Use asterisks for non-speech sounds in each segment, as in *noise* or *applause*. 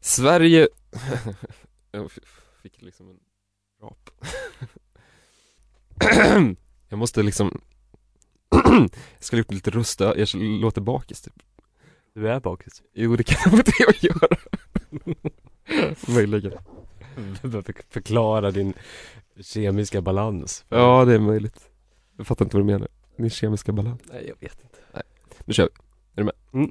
Sverige *laughs* Jag fick liksom en rap. *clears throat* Jag måste liksom *clears throat* Jag skulle gjort lite röst, jag låter bakis typ. Du är bakis. Jo det kan vara *laughs* det jag gör Möjligen. Förklara din kemiska balans. Ja det är möjligt. Jag fattar inte vad du menar. Min kemiska balans. Nej jag vet inte. Nej, nu kör vi. Är du med? Mm.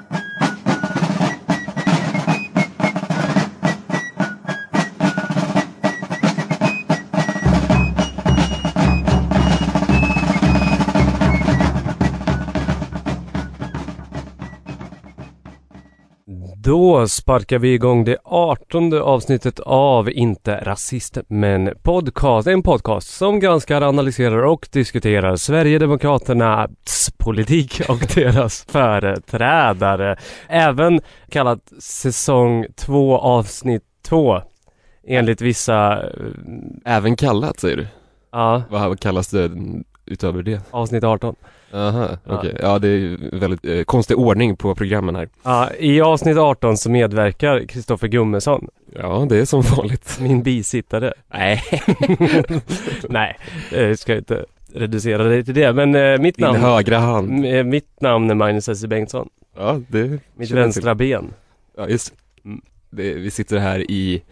Då sparkar vi igång det artonde avsnittet av Inte rasist men podcast. En podcast som granskar, analyserar och diskuterar Sverigedemokraternas politik och *laughs* deras företrädare. Även kallat säsong 2 avsnitt 2 enligt vissa... eh, Även kallat säger du? Ja, Vad kallas det utöver det? avsnitt 18. Aha, okej. Ja det är väldigt eh, konstig ordning på programmen här Ja, I avsnitt 18 så medverkar Kristoffer Gummesson, Ja det är som vanligt min bisittare. Nej *laughs* Nej, jag ska inte reducera det till det. Men eh, mitt Din namn, högra hand m- eh, mitt namn är Magnus S. Bengtsson. Ja det Mitt jag till. vänstra ben. Ja just Mm. det. Vi sitter här i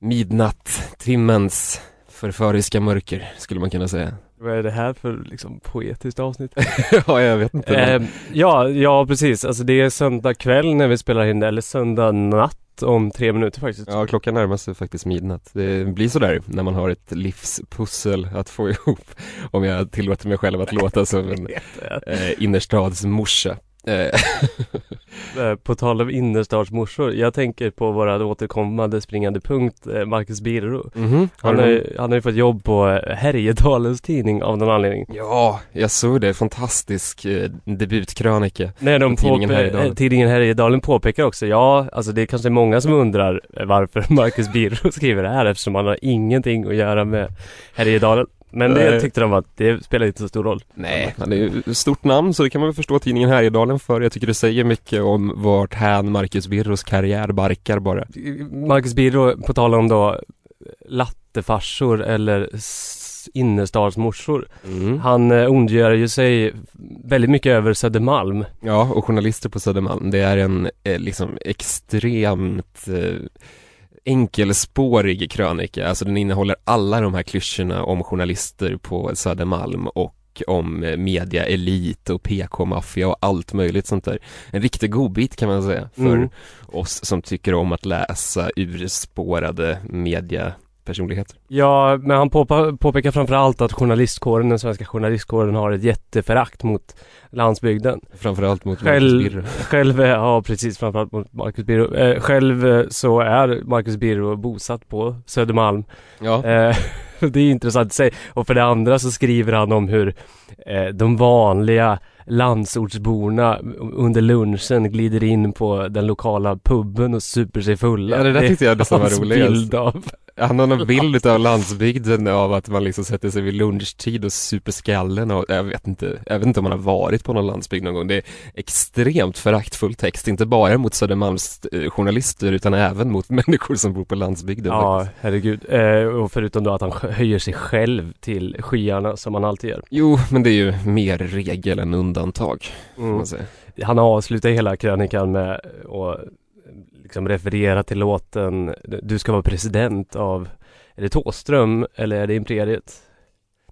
midnatttimmens förföriska mörker skulle man kunna säga Vad är det här för liksom poetiskt avsnitt? *laughs* Ja jag vet inte eh, ja, ja precis. Alltså det är söndag kväll när vi spelar in det, eller söndag natt om tre minuter faktiskt. Ja klockan närmar sig faktiskt midnatt Det blir sådär när man har ett livspussel att få *laughs* ihop Om jag tillåter mig själv att låta som en *laughs* eh, innerstadsmorsa *laughs* På tal om innerstadsmorsor, jag tänker på våra återkommande springande punkt, eh, Marcus Birro. mhm. Har Han har, ju, han har ju fått jobb på eh, Härjedalens tidning av någon anledning. Ja, jag såg det, fantastisk eh, debutkrönika Nej, de tidningen Härjedalen. eh, tidningen Härjedalen påpekar också, ja, alltså det är kanske många som undrar eh, varför *laughs* Marcus Birro *laughs* skriver det här eftersom han har ingenting att göra med Härjedalen. Men det Nej. tyckte de att det spelar inte så stor roll. Nej, han är ju ett stort namn så det kan man väl förstå tidningen Härjedalen för Jag tycker det säger mycket om vart hän Marcus Birros karriär barkar bara Marcus Birro, på tal om då lattefarsor eller innerstadsmorsor. mm. Han eh, ondgör ju sig väldigt mycket över Södermalm. Ja, och journalister på Södermalm, det är en eh, liksom extremt eh, enkelspårig krönika, alltså den innehåller alla de här klyschorna om journalister på Södermalm och om eh, mediaelit och PK-maffia och allt möjligt sånt där. En riktig godbit kan man säga för Mm. oss som tycker om att läsa urspårade mediapersonligheter. Ja, men han påpa- påpekar framförallt att journalistkåren, den svenska journalistkåren har ett jätteförakt mot landsbygden. Framförallt mot Själv- Marcus Birro. *laughs* Själv, eh, ja precis, framförallt mot Marcus Birro. Eh, själv eh, så är Marcus Birro bosatt på Södermalm. Ja, Eh, *laughs* det är intressant i sig. Och för det andra så skriver han om hur eh, de vanliga landsortsborna under lunchen glider in på den lokala puben och super sig fulla. Ja, det där tyckte jag nästan var roligast. bild av Han har någon bild av landsbygden av att man liksom sätter sig vid lunchtid och super skallen och jag vet inte, jag vet inte om man har varit på någon landsbygd någon gång. Det är extremt föraktfull text, inte bara mot Södermalms eh, journalister utan även mot *laughs* människor som bor på landsbygden Ja, faktiskt. herregud. Eh, och förutom då att han höjer sig själv till skyarna som han alltid gör. Jo, men det är ju mer regel än undantag, Mm. man säga. Han avslutar hela krönikan med att liksom referera till låten Du ska vara president av Är det Thåström eller är det Imperiet?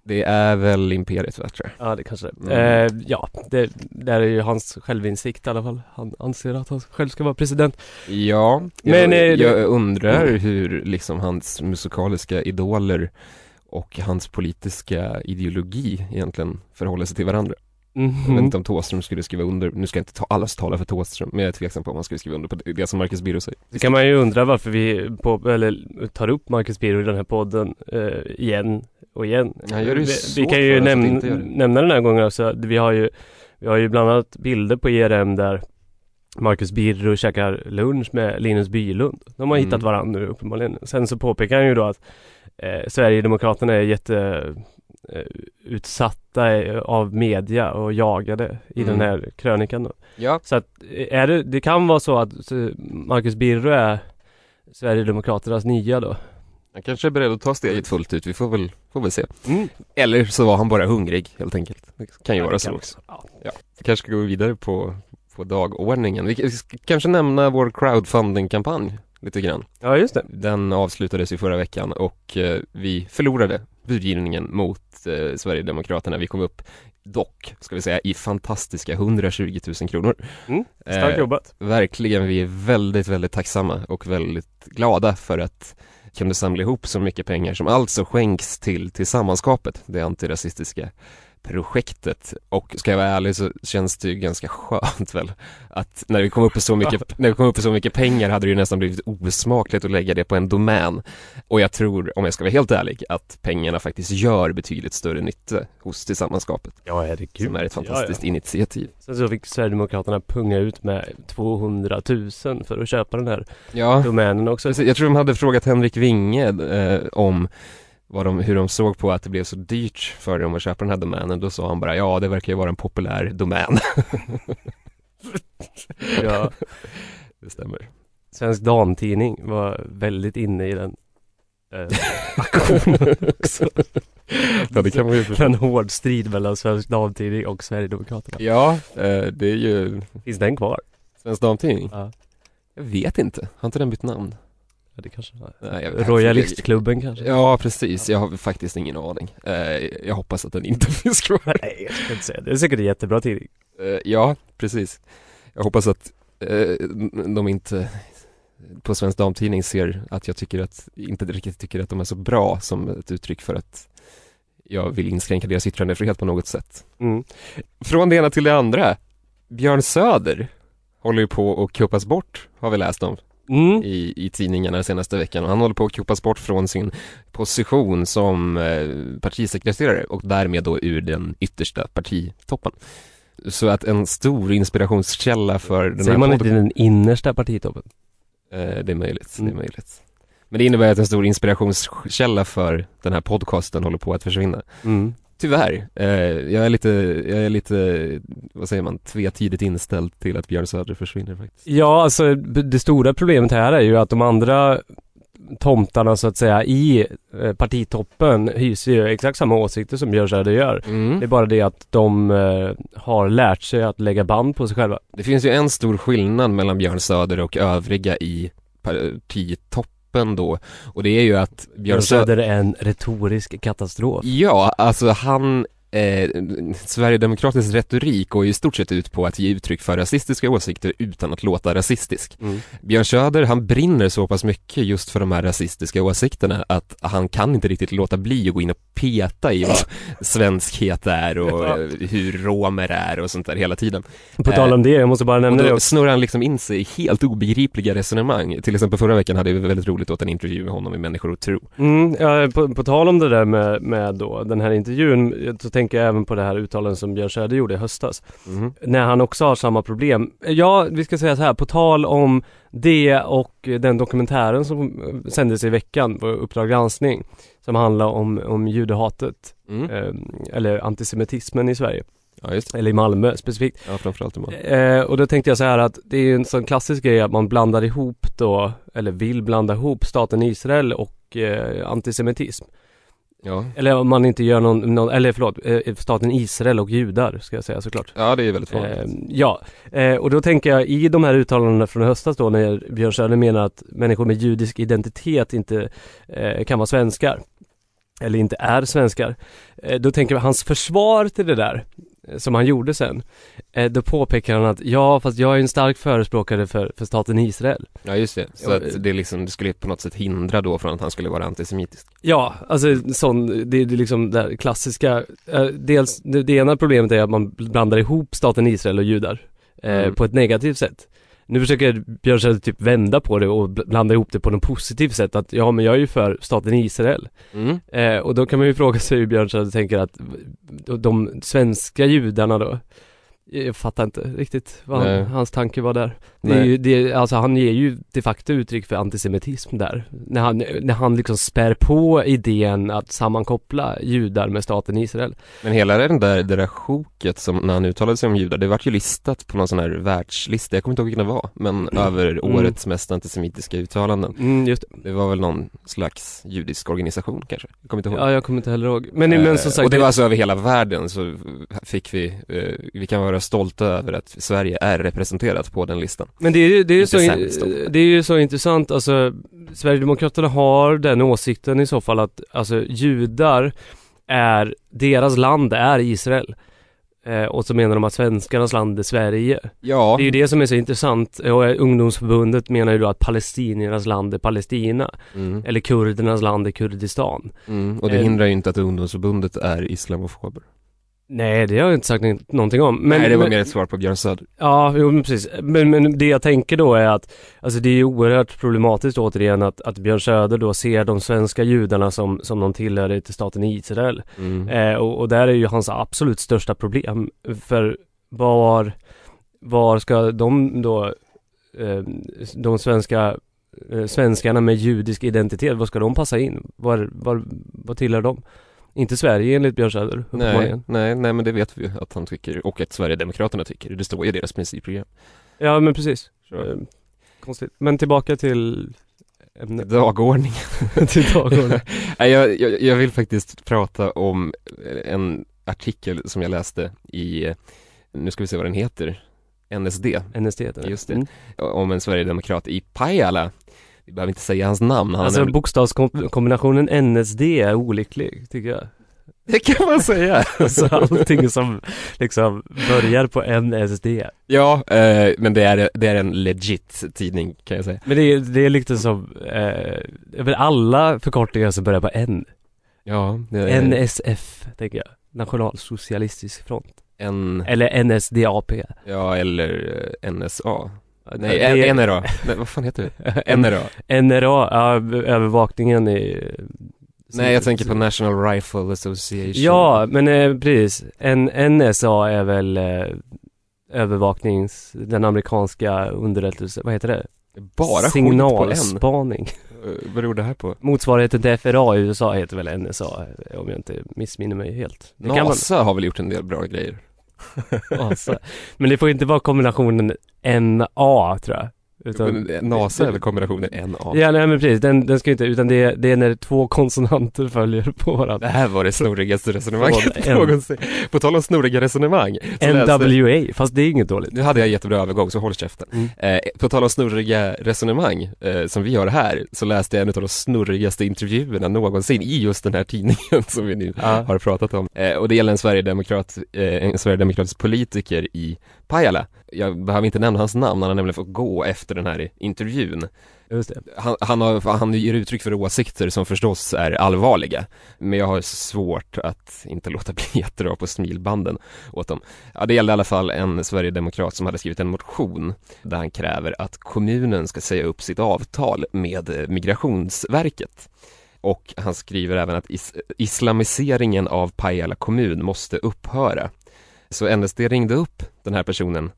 Det är väl Imperiet, tror jag. Ja det kanske det Mm. är. eh, Ja, det där är ju hans självinsikt i alla fall Han anser att han själv ska vara president Ja, Men, eh, jag, det- jag undrar hur liksom hans musikaliska idoler och hans politiska ideologi egentligen förhåller sig till varandra. Jag vet Mhm. inte om Thåström skulle skriva under, nu ska jag inte ta allas tala för Thåström, men jag är tveksam på om han skulle skriva under på det det som Marcus Birro säger. Så kan man ju undra varför vi på, eller tar upp Marcus Birro i den här podden eh, igen och igen. Han gör det vi, vi kan ju näm- det. nämna den här gången också. Vi har ju, vi har ju bland annat bilder på IRM där Marcus Birro käkar lunch med Linus Bylund. De har Mm. hittat varandra nu uppenbarligen. Sen så påpekar han ju då att eh, Sverigedemokraterna är jätte utsatta eh, av media och jagade i Mm. den här krönikan då. Ja. Så att eh, är det, det kan vara så att eh, Marcus Birro är Sverigedemokraternas nya då. Han kanske är beredd att ta steget fullt ut, vi får väl, får väl se. Mm. Eller så var han bara hungrig helt enkelt. Det kan ju Ja, vara så också. Ja. Vi kanske ska gå vidare på, på dagordningen. Vi vi ska kanske nämna vår crowdfunding-kampanj lite grann. ja, just det. Den avslutades ju förra veckan och eh, vi förlorade budgivningen mot eh, Sverigedemokraterna. Vi kom upp dock, ska vi säga, i fantastiska 120 000 kronor. Mm. Starkt Eh, jobbat. Verkligen, vi är väldigt, väldigt tacksamma och väldigt glada för att kunde samla ihop så mycket pengar som alltså skänks till Tillsammanskapet, det antirasistiska projektet. Och ska jag vara ärlig så känns det ju ganska skönt väl att när vi kom upp i så mycket, när vi kom upp i så mycket pengar hade det ju nästan blivit osmakligt att lägga det på en domän. Och jag tror, om jag ska vara helt ärlig, att pengarna faktiskt gör betydligt större nytta hos Tillsammanskapet. Ja, herregud. Som är ett fantastiskt initiativ. Sen så fick Sverigedemokraterna punga ut med 200 000 för att köpa den här Ja, domänen också. Jag tror de hade frågat Henrik Winge eh, om vad de, hur de såg på att det blev så dyrt för dem att köpa den här domänen. Då sa han bara, ja det verkar ju vara en populär domän. *laughs* Ja, *laughs* det stämmer. Svensk Damtidning var väldigt inne i den eh, *laughs* aktionen också. Ja, det kan man ju förstå. En hård strid mellan Svensk Damtidning och Sverigedemokraterna. Ja, eh, det är ju Finns den kvar? Svensk Damtidning. Ja, Jag vet inte, har inte den bytt namn? Ja det kanske. Nej, Royalistklubben kanske? Ja, precis. Jag har faktiskt ingen aning. Eh, jag hoppas att den inte *laughs* finns kvar. Nej, jag ska inte säga det. Det är säkert en jättebra tidning. Eh, ja, precis. Jag hoppas att eh, de inte på Svensk Damtidning ser att jag tycker att, inte riktigt tycker att de är så bra som ett uttryck för att jag vill inskränka deras yttrandefrihet på något sätt. Mm. Från det ena till det andra. Björn Söder håller ju på att kuppas bort, har vi läst om Mm. i, i tidningarna senaste veckan och han håller på att kuppas bort från sin position som eh, partisekreterare och därmed då ur den yttersta partitoppen. Så att en stor inspirationskälla för den Säger här man inte den innersta partitoppen? Eh, det är möjligt, det Mm. är möjligt. Men det innebär att en stor inspirationskälla för den här podcasten håller på att försvinna. Mm. Tyvärr, eh, jag är lite, jag är lite, vad säger man, tvetidigt inställd till att Björn Söder försvinner faktiskt. Ja, alltså det stora problemet här är ju att de andra tomtarna så att säga i eh, partitoppen hyser ju exakt samma åsikter som Björn Söder gör. Mm. Det är bara det att de eh, har lärt sig att lägga band på sig själva. Det finns ju en stor skillnad mellan Björn Söder och övriga i partitoppen då och det är ju att Björn Söder är en retorisk katastrof. Ja, alltså han Eh, Sverigedemokratisk retorik går ju i stort sett ut på att ge uttryck för rasistiska åsikter utan att låta rasistisk. Mm. Björn Söder, han brinner så pass mycket just för de här rasistiska åsikterna att han kan inte riktigt låta bli att gå in och peta i vad *laughs* svenskhet är och eh, hur romer är och sånt där hela tiden. På tal om det, jag måste bara Och nämna det då också. snurrar han liksom in sig i helt obegripliga resonemang. Till exempel förra veckan hade vi väldigt roligt åt en intervju med honom i Människor och tro. Mm, ja, på, på tal om det där med, med då, den här intervjun, så tänker jag även på det här uttalandet som Björn Söder gjorde i höstas. Mhm. När han också har samma problem. Ja, vi ska säga så här, på tal om det och den dokumentären som sändes i veckan på Uppdrag granskning. Som handlar om, om judehatet, Mm. eh, eller antisemitismen i Sverige. Ja. Eller i Malmö specifikt. Ja, framförallt i Malmö. Eh, och då tänkte jag så här att det är en sån klassisk grej att man blandar ihop då, eller vill blanda ihop staten Israel och eh, antisemitism. Ja. Eller om man inte gör någon, någon eller förlåt, eh, staten Israel och judar ska jag säga såklart. ja, det är väldigt Eh, vanligt. ja, eh, och då tänker jag i de här uttalandena från höstas då när Björn Söder menar att människor med judisk identitet inte eh, kan vara svenskar. Eller inte är svenskar. Eh, då tänker jag hans försvar till det där eh, som han gjorde sen. Eh, då påpekar han att ja, fast jag är en stark förespråkare för, för staten Israel. Ja, just det. Så att det liksom, det skulle på något sätt hindra då från att han skulle vara antisemitisk. Ja, alltså sån, det, är liksom det klassiska, eh, dels, det, det ena problemet är att man blandar ihop staten Israel och judar eh, Mm. på ett negativt sätt. Nu försöker Björn Söder typ vända på det och bl- blanda ihop det på något positivt sätt att ja men jag är ju för staten Israel. Mm. Eh, och då kan man ju fråga sig hur Björn Söder tänker att de svenska judarna då Jag fattar inte riktigt vad han, hans tanke var där. Det är ju, det, alltså han ger ju de facto uttryck för antisemitism där. När han, när han liksom spär på idén att sammankoppla judar med staten Israel. Men hela den där, det där sjoket som när han uttalade sig om judar, det vart ju listat på någon sån här världslista, jag kommer inte ihåg vilken det var, men *clears throat* över Mm. årets mest antisemitiska uttalanden. Mm, just det. Det var väl någon slags judisk organisation kanske, jag kommer inte ihåg. Ja, jag kommer inte heller ihåg. Men, Eh, men som sagt. och det var alltså över hela världen så fick vi, eh, vi kan vara stolta över att Sverige är representerat på den listan. Men det är ju, det är ju så, det är ju så intressant, alltså Sverigedemokraterna har den åsikten i så fall att, alltså judar är, deras land är Israel. Eh, och så menar de att svenskarnas land är Sverige. Ja, Det är ju det som är så intressant. Och ungdomsförbundet menar ju då att palestiniernas land är Palestina. mm, Eller kurdernas land är Kurdistan. mm, och det Eh, hindrar ju inte att ungdomsförbundet är islamofober. Nej, det har jag inte sagt nå- någonting om. Men, Nej, det var men, mer ett svar på Björn Söder. Ja, jo, men precis. Men, men det jag tänker då är att Alltså det är oerhört problematiskt återigen att, att Björn Söder då ser de svenska judarna som, som de tillhör till staten Israel. Mm. Eh, och, och där är ju hans absolut största problem. För var, var ska de då, eh, de svenska eh, svenskarna med judisk identitet, var ska de passa in? Var, var, vad tillhör de? Inte Sverige enligt Björn Söder, Nej, nej, nej men det vet vi ju att han tycker och att Sverigedemokraterna tycker. Det står ju i deras principprogram. Ja, men precis. Så, Eh, konstigt. Men tillbaka till ämnet. dagordning. *laughs* till dagordningen. *laughs* Nej, jag, jag, jag vill faktiskt prata om en artikel som jag läste i, eh, nu ska vi se vad den heter, NSD, NSD heter det. Just det. Mm. om en sverigedemokrat i Pajala. Vi behöver inte säga hans namn, han Alltså är bokstavskombinationen NSD är olycklig, tycker jag. Det kan man säga! *laughs* Alltså allting som liksom börjar på NSD. ja, eh, men det är, det är en legit tidning kan jag säga. Men det är, det är lite som, eh, alla förkortningar som börjar på N. Ja, är NSF, tänker jag. Nationalsocialistisk front. en, Eller NSDAP. ja eller eh, NSA. Nej, NRA. Nej, vad fan heter det? *laughs* NRA. NRA, ja, övervakningen i... Nej, jag tänker på National Rifle Association. Ja, men eh, precis. En, NSA är väl eh, övervaknings, den amerikanska underrättelse, vad heter det? Bara. Signalspaning. Eh, Vad beror det här på? Motsvarigheten till FRA i USA heter väl NSA, om jag inte missminner mig helt. Det kan man, NASA har väl gjort en del bra grejer. *laughs* alltså. Men det får inte vara kombinationen NA, tror jag. Utan, eh, NASA väl kombinationen NA? ja, nej men precis, den, den ska inte, utan det, det är när två konsonanter följer på Det varandra. här var det snurrigaste resonemanget *laughs* någonsin. På tal om snurriga resonemang. så läste- NWA, fast det är inget dåligt. Nu hade jag jättebra övergång, så håll käften. Mm. Eh, på tal om snurriga resonemang, eh, som vi har här, så läste jag en av de snurrigaste intervjuerna någonsin i just den här tidningen *laughs* som vi nu Ja. har pratat om. Eh, och det gäller en sverigedemokrat, eh, en sverigedemokratisk politiker i Pajala. Jag behöver inte nämna hans namn, han har nämligen fått gå efter den här intervjun. Just det. Han, han, har, han ger uttryck för åsikter som förstås är allvarliga, men jag har svårt att inte låta *laughs* bli att dra på smilbanden åt dem. Ja, det gällde i alla fall en sverigedemokrat som hade skrivit en motion där han kräver att kommunen ska säga upp sitt avtal med eh, Migrationsverket. Och han skriver även att is islamiseringen av Pajala kommun måste upphöra. Så NSD ringde upp den här personen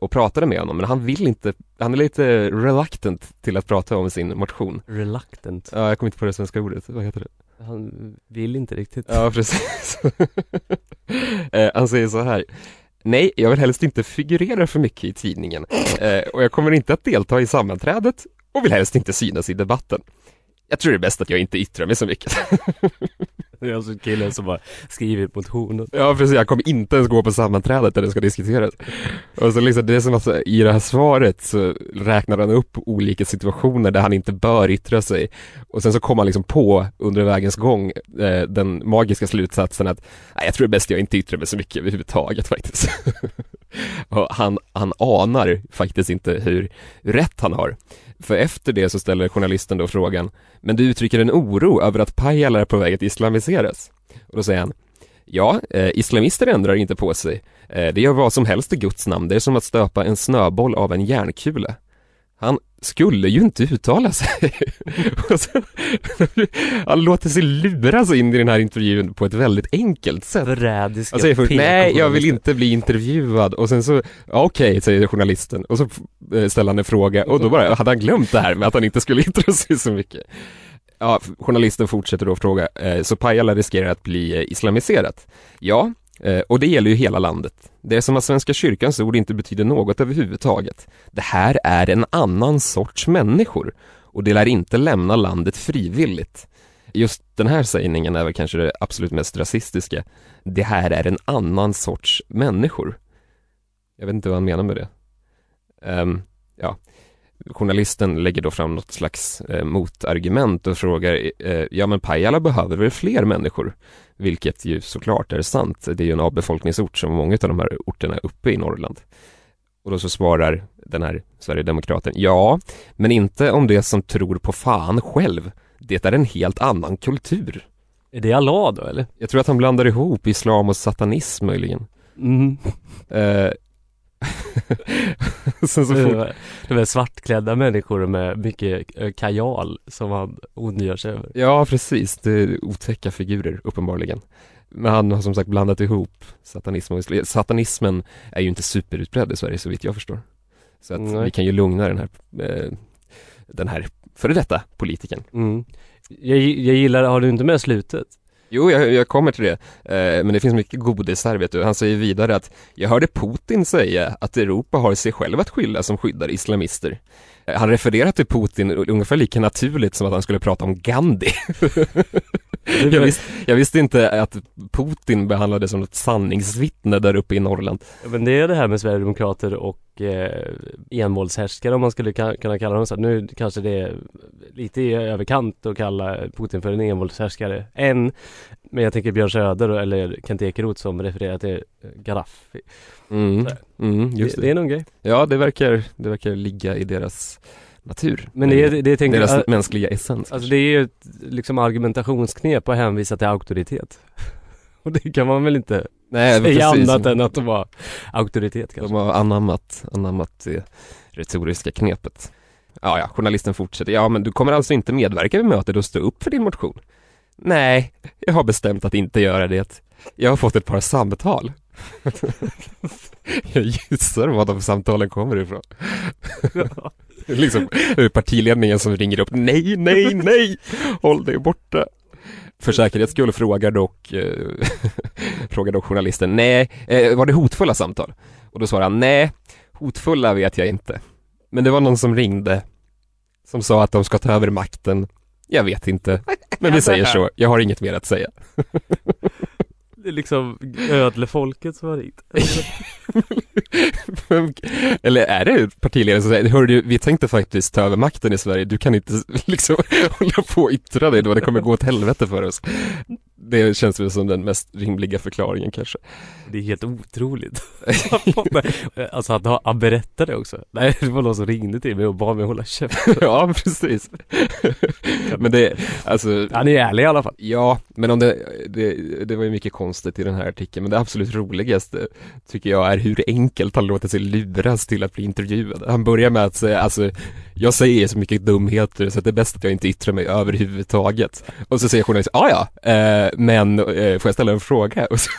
och pratade med honom, men han vill inte, han är lite reluctant till att prata om sin motion. Reluctant. Ja, jag kommer inte på det svenska ordet, vad heter det? Han vill inte riktigt. Ja, precis. *laughs* Eh, han säger så här. Nej, jag vill helst inte figurera för mycket i tidningen eh, och jag kommer inte att delta i sammanträdet och vill helst inte synas i debatten. Jag tror det är bäst att jag inte yttrar mig så mycket. *laughs* Det är alltså killen som bara skriver motionen. Ja precis, jag kommer inte ens gå på sammanträdet där det ska diskuteras. Och så liksom, det är som att så, i det här svaret så räknar han upp olika situationer där han inte bör yttra sig. Och sen så kommer han liksom på under vägens gång eh, den magiska slutsatsen att nej, jag tror det är bäst jag inte yttrar mig så mycket överhuvudtaget faktiskt. *laughs* och han, han anar faktiskt inte hur rätt han har. För efter det så ställer journalisten då frågan, men du uttrycker en oro över att Pajala är på väg att islamiseras? Och då säger han, Ja, eh, islamister ändrar inte på sig. Eh, det gör vad som helst i Guds namn. Det är som att stöpa en snöboll av en järnkula han skulle ju inte uttala sig. *laughs* så, han låter sig luras in i den här intervjun på ett väldigt enkelt sätt. Förrädiska Han säger först, nej jag vill inte bli intervjuad och sen så, ja, okej, säger journalisten och så eh, ställer han en fråga och då bara hade han glömt det här med att han inte skulle *laughs* yttra sig så mycket. Ja, journalisten fortsätter då fråga, eh, så Pajala riskerar att bli eh, islamiserat? Ja, Eh, och det gäller ju hela landet. Det är som att Svenska kyrkans ord inte betyder något överhuvudtaget. Det här är en annan sorts människor och det lär inte lämna landet frivilligt. Just den här sägningen är väl kanske det absolut mest rasistiska. Det här är en annan sorts människor. Jag vet inte vad han menar med det. Um, ja, journalisten lägger då fram något slags eh, motargument och frågar, eh, ja men Pajala behöver väl fler människor? Vilket ju såklart är sant. Det är ju en avbefolkningsort som många av de här orterna uppe i Norrland. Och då så svarar den här Sverigedemokraten, ja, men inte om det som tror på fan själv. Det är en helt annan kultur. Är det Allah då eller? Jag tror att han blandar ihop islam och satanism möjligen. Mm. Eh, *laughs* Sen så fort... Det är svartklädda människor med mycket eh, kajal som han ondgör sig över. Ja, precis. Det är otäcka figurer, uppenbarligen. Men han har som sagt blandat ihop satanism och islam. Satanismen är ju inte superutbredd i Sverige så vitt jag förstår. Så att Nej. vi kan ju lugna den här, eh, den här före detta politikern. Mm. Jag, jag gillar, har du inte med slutet? Jo, jag, jag kommer till det. Eh, men det finns mycket godis här vet du. Han säger vidare att jag hörde Putin säga att Europa har sig själv att skylla som skyddar islamister. Eh, han refererar till Putin ungefär lika naturligt som att han skulle prata om Gandhi. *laughs* jag, visste, jag, visste, inte att Putin behandlades som ett sanningsvittne där uppe i Norrland. Men det är det här med Sverigedemokrater och eh, envåldshärskare om man skulle kunna kalla dem så. Nu kanske det är lite i överkant att kalla Putin för en envåldshärskare än. Men jag tänker Björn Söder eller Kent Ekeroth som refererar till Gaddafi. Mm, mm, det, det. det är någon grej. Ja, det verkar, det verkar ligga i deras natur. Men det, är, det tänker Deras jag, mänskliga essens. Alltså det är ju ett liksom argumentationsknep att hänvisa till auktoritet. *laughs* Och det kan man väl inte Nej, säga precis. annat än att de har auktoritet kanske. De har anammat, anammat det retoriska knepet. Ja, ja, journalisten fortsätter. Ja, men du kommer alltså inte medverka vid mötet och stå upp för din motion? Nej, jag har bestämt att inte göra det. Jag har fått ett par samtal. *laughs* jag gissar var de samtalen kommer ifrån. *laughs* *laughs* liksom partiledningen som ringer upp, nej, nej, nej, håll dig borta. För säkerhets skull frågar dock, eh, *laughs* frågar dock journalisten, nej, eh, var det hotfulla samtal? Och då svarar han, nej, hotfulla vet jag inte. Men det var någon som ringde, som sa att de ska ta över makten. Jag vet inte, men vi säger så, jag har inget mer att säga. *laughs* Det är liksom ödlefolket som *laughs* har ringt. Eller är det partiledaren som säger, hörru du, vi tänkte faktiskt ta över makten i Sverige, du kan inte *laughs* liksom hålla på och yttra dig då, det kommer gå åt helvete för oss. Det känns väl som den mest rimliga förklaringen kanske. Det är helt otroligt. *laughs* alltså att han berättade också. Nej, det var någon som ringde till mig och bad mig hålla käften. *laughs* ja, precis. men det, alltså. Han är ärlig i alla fall. Ja, men om det, det, det var ju mycket konstigt i den här artikeln, men det absolut roligaste tycker jag är hur enkelt han låter sig luras till att bli intervjuad. Han börjar med att säga, alltså, jag säger så mycket dumheter så att det är bäst att jag inte yttrar mig överhuvudtaget. Och så säger journalisten, ah, ja, eh, men eh, får jag ställa en fråga? *laughs* Och så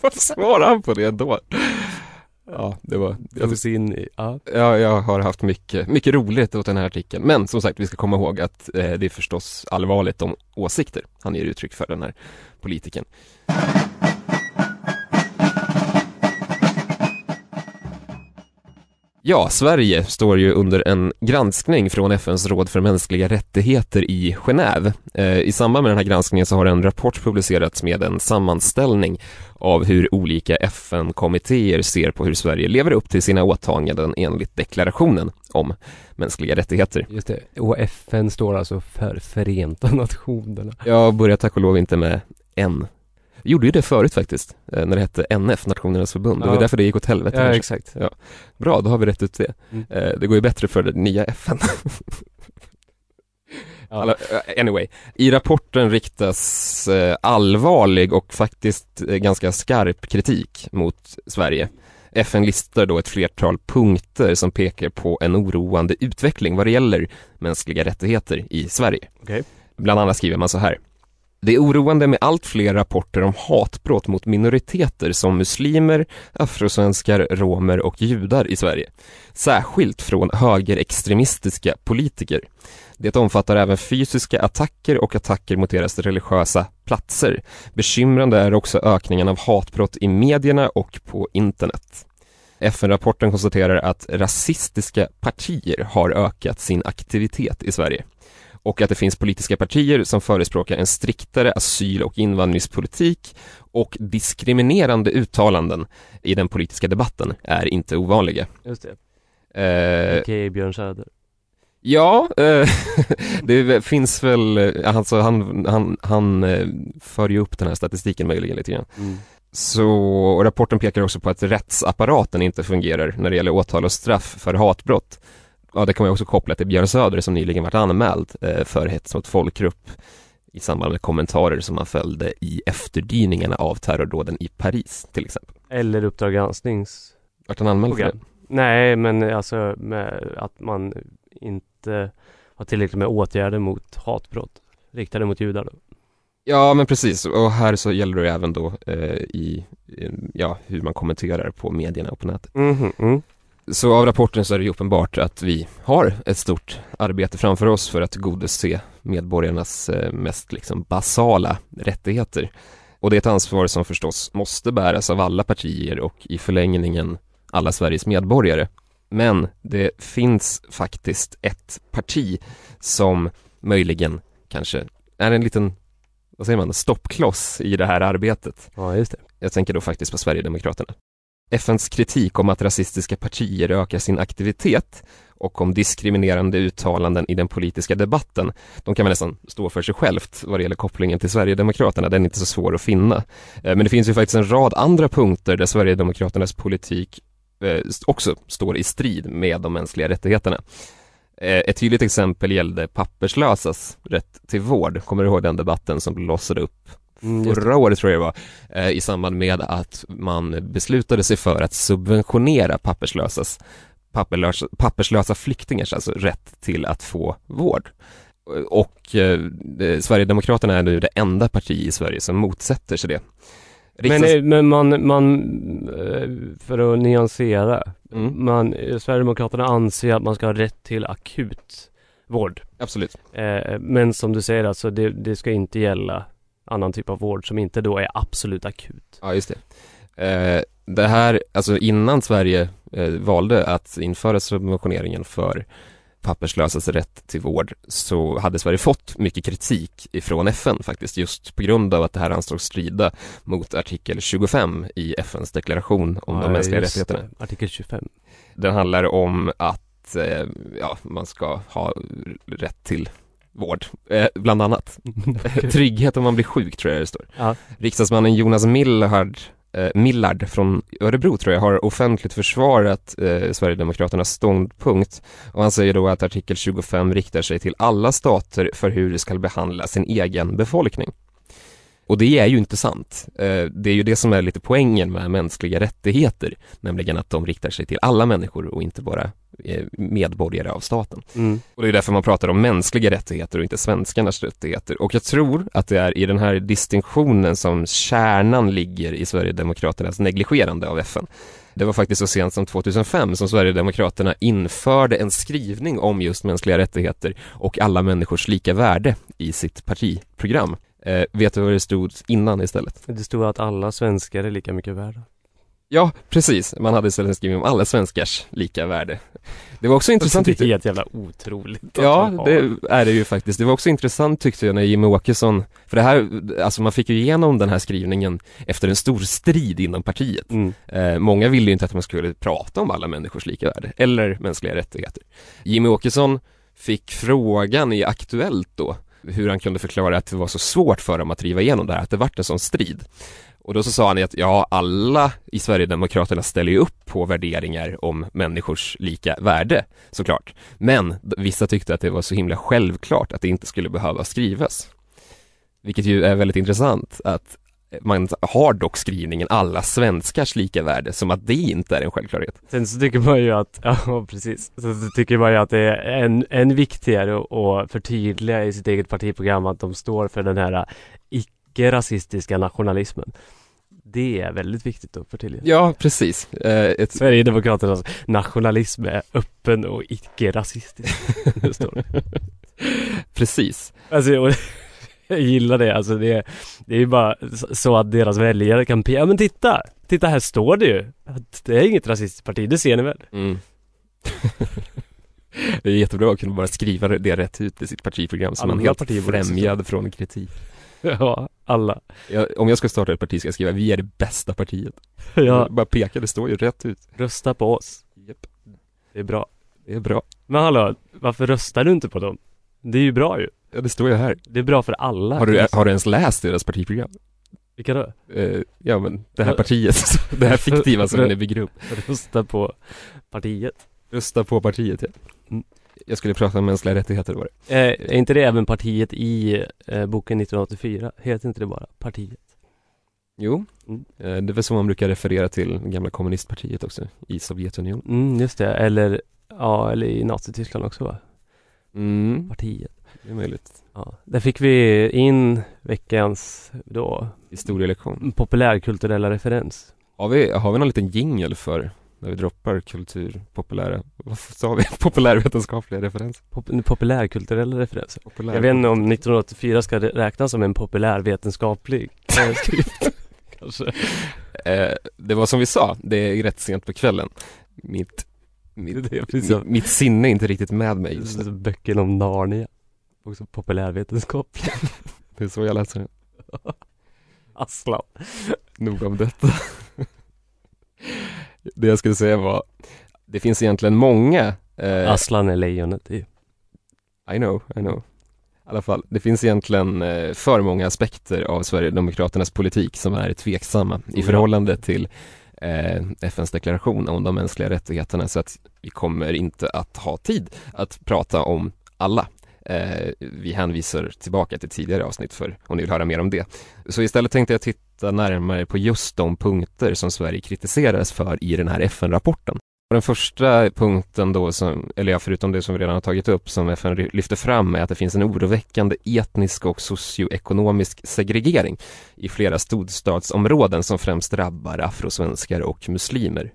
vad svarar han på det då? Ja, det var... Jag, in i, ja. ja, jag har haft mycket, mycket roligt åt den här artikeln. Men som sagt, vi ska komma ihåg att eh, det är förstås allvarligt om åsikter han ger uttryck för, den här politiken. Ja, Sverige står ju under en granskning från FNs råd för mänskliga rättigheter i Genève. Eh, I samband med den här granskningen så har en rapport publicerats med en sammanställning av hur olika FN-kommittéer ser på hur Sverige lever upp till sina åtaganden enligt deklarationen om mänskliga rättigheter. Just det, och FN står alltså för Förenta Nationerna. Jag börjar tack och lov inte med en gjorde ju det förut faktiskt, eh, när det hette NF, Nationernas förbund. Ja. Det var därför det gick åt helvete. Ja, kanske. exakt. Ja. Bra, då har vi rätt ut det. Mm. Eh, det går ju bättre för det nya FN. *laughs* Ja. Eh, anyway, i rapporten riktas allvarlig och faktiskt ganska skarp kritik mot Sverige. FN listar då ett flertal punkter som pekar på en oroande utveckling vad det gäller mänskliga rättigheter i Sverige. Okej. Bland annat skriver man så här. Det är oroande med allt fler rapporter om hatbrott mot minoriteter som muslimer, afrosvenskar, romer och judar i Sverige. Särskilt från högerextremistiska politiker. Det omfattar även fysiska attacker och attacker mot deras religiösa platser. Bekymrande är också ökningen av hatbrott i medierna och på internet. FN-rapporten konstaterar att rasistiska partier har ökat sin aktivitet i Sverige och att det finns politiska partier som förespråkar en striktare asyl och invandringspolitik och diskriminerande uttalanden i den politiska debatten är inte ovanliga. Just det. Eh, Okej, Björn Söder. Ja, eh, *laughs* det finns väl, eh, alltså han, han, han eh, för ju upp den här statistiken möjligen lite grann. Mm. Så, rapporten pekar också på att rättsapparaten inte fungerar när det gäller åtal och straff för hatbrott. Ja, det kan man också koppla till Björn Söder som nyligen varit anmäld eh, för hets mot folkgrupp i samband med kommentarer som han följde i efterdyningarna av terrordåden i Paris till exempel. Eller Uppdrag gransknings Vart han anmäld för det? Nej, men alltså med att man inte har tillräckligt med åtgärder mot hatbrott riktade mot judar då. Ja men precis, och här så gäller det även då eh, i, ja, hur man kommenterar på medierna och på nätet. Mhm, mm. Så av rapporten så är det ju uppenbart att vi har ett stort arbete framför oss för att tillgodose medborgarnas eh, mest liksom basala rättigheter. Och det är ett ansvar som förstås måste bäras av alla partier och i förlängningen alla Sveriges medborgare. Men det finns faktiskt ett parti som möjligen kanske är en liten, vad säger man, stoppkloss i det här arbetet. Ja, just det. Jag tänker då faktiskt på Sverigedemokraterna. FNs kritik om att rasistiska partier ökar sin aktivitet och om diskriminerande uttalanden i den politiska debatten, de kan väl nästan stå för sig självt vad det gäller kopplingen till Sverigedemokraterna, den är inte så svår att finna. Eh, men det finns ju faktiskt en rad andra punkter där Sverigedemokraternas politik eh, också står i strid med de mänskliga rättigheterna. Eh, ett tydligt exempel gällde papperslösas rätt till vård. Kommer du ihåg den debatten som blossade upp Mm, förra året tror jag det var, eh, i samband med att man beslutade sig för att subventionera papperslösas, papperlösa, papperslösa flyktingars alltså rätt till att få vård. Och eh, det- Sverigedemokraterna är nu det enda parti i Sverige som motsätter sig det. Men, Riksdags- eh, men man, man, eh, för att nyansera, mm, man, eh, Sverigedemokraterna anser att man ska ha rätt till akut vård. absolut. Eh, Men som du säger alltså, det, det ska inte gälla annan typ av vård som inte då är absolut akut. Ja, just det. Eh, det här, alltså innan Sverige eh, valde att införa subventioneringen för papperslösas rätt till vård så hade Sverige fått mycket kritik ifrån FN faktiskt just på grund av att det här ansågs strida mot artikel 25 i FNs deklaration om de Ja, mänskliga just rättigheterna. det. Artikel 25. Den handlar om att eh, ja, man ska ha rätt till vård, eh, bland annat. *laughs* Trygghet om man blir sjuk tror jag det står. Ja. Riksdagsmannen Jonas Millard, eh, Millard från Örebro tror jag har offentligt försvarat eh, Sverigedemokraternas ståndpunkt och han säger då att artikel 25 riktar sig till alla stater för hur de ska behandla sin egen befolkning. Och det är ju inte sant. Eh, Det är ju det som är lite poängen med mänskliga rättigheter, nämligen att de riktar sig till alla människor och inte bara eh, medborgare av staten. Mm. Och det är därför man pratar om mänskliga rättigheter och inte svenskarnas rättigheter. Och jag tror att det är i den här distinktionen som kärnan ligger i Sverigedemokraternas negligerande av FN. Det var faktiskt så sent som 2005 som Sverigedemokraterna införde en skrivning om just mänskliga rättigheter och alla människors lika värde i sitt partiprogram. Eh, vet du vad det stod innan istället? Det stod att alla svenskar är lika mycket värda. Ja, precis. Man hade istället en skrivning om alla svenskars lika värde. Det var också intressant det är helt jävla otroligt. Ja, det är det ju faktiskt. Det var också intressant tyckte jag när Jimmy Åkesson, för det här, alltså man fick ju igenom den här skrivningen efter en stor strid inom partiet. Mm. Eh, många ville ju inte att man skulle prata om alla människors lika värde, eller mänskliga rättigheter. Jimmy Åkesson fick frågan i Aktuellt då, hur han kunde förklara att det var så svårt för dem att driva igenom det här, att det vart en sån strid. Och då så sa han ju att ja, alla i Sverigedemokraterna ställer ju upp på värderingar om människors lika värde, såklart. Men vissa tyckte att det var så himla självklart att det inte skulle behöva skrivas. Vilket ju är väldigt intressant att man har dock skrivningen alla svenskars lika värde som att det inte är en självklarhet. Sen så tycker man ju att, *laughs* ja precis, sen så tycker man ju att det är än, än viktigare att förtydliga i sitt eget partiprogram att de står för den här icke-rasistiska nationalismen. Det är väldigt viktigt att förtydliga. Ja, precis. Eh, ett... Sverigedemokraternas nationalism är öppen och icke-rasistisk. *laughs* Precis. Alltså, och *laughs* jag gillar det. Alltså det, det är ju bara så att deras väljare kan Ja men titta! Titta här står det ju! Det är inget rasistiskt parti, det ser ni väl? Mm. *laughs* det är jättebra att kunna bara skriva det rätt ut i sitt partiprogram så Alla man är helt främjad från kritik. *laughs* Ja, alla. Jag, om jag ska starta ett parti ska jag skriva vi är det bästa partiet. *laughs* Ja, Bara peka, det står ju rätt ut. rösta på oss. Japp. Det är bra. Det är bra. Men hallå, varför röstar du inte på dem? Det är ju bra ju. Ja, det står ju här. Det är bra för alla. Har du, har du ens läst deras partiprogram? Vilka då? Eh, ja men det här partiet, *laughs* det här fiktiva som ni bygger upp. Rösta på partiet. Rösta på partiet ja. Mm. Jag skulle prata om mänskliga rättigheter var det. Eh, är inte det även partiet i eh, boken 1984? Heter inte det bara partiet? Jo, Mm. eh, det är väl så man brukar referera till gamla kommunistpartiet också i Sovjetunionen. Mm, just det. Eller, ja, eller i Nazityskland också va? Mm, Partiet. det är möjligt. Ja. Där fick vi in veckans då Historielektion. populärkulturella referens. Har vi, har vi någon liten jingle för när vi droppar kultur, populära, vad sa vi? *laughs* Populärvetenskapliga referenser? Pop populärkulturella referenser. Populär. Jag vet inte om 1984 ska räknas som en populärvetenskaplig *laughs* skrift. Kanske. Eh, det var som vi sa, det är rätt sent på kvällen. Mitt, mitt, mitt, mitt sinne är inte riktigt med mig just nu. böckerna om Narnia. Också populärvetenskap. *laughs* Det är så jag läser den. Aslan. Nog om detta. Det jag skulle säga var, det finns egentligen många eh, Aslan är lejonet. Ju- I know, I know. I alla fall, det finns egentligen eh, för många aspekter av Sverigedemokraternas politik som är tveksamma i förhållande till eh, FNs deklaration om de mänskliga rättigheterna så att vi kommer inte att ha tid att prata om alla. Eh, vi hänvisar tillbaka till tidigare avsnitt för om ni vill höra mer om det. Så istället tänkte jag titta närmare på just de punkter som Sverige kritiseras för i den här FN-rapporten. Och Den första punkten då, som, eller ja, förutom det som vi redan har tagit upp, som FN lyfter fram är att det finns en oroväckande etnisk och socioekonomisk segregering i flera storstadsområden som främst drabbar afrosvenskar och muslimer.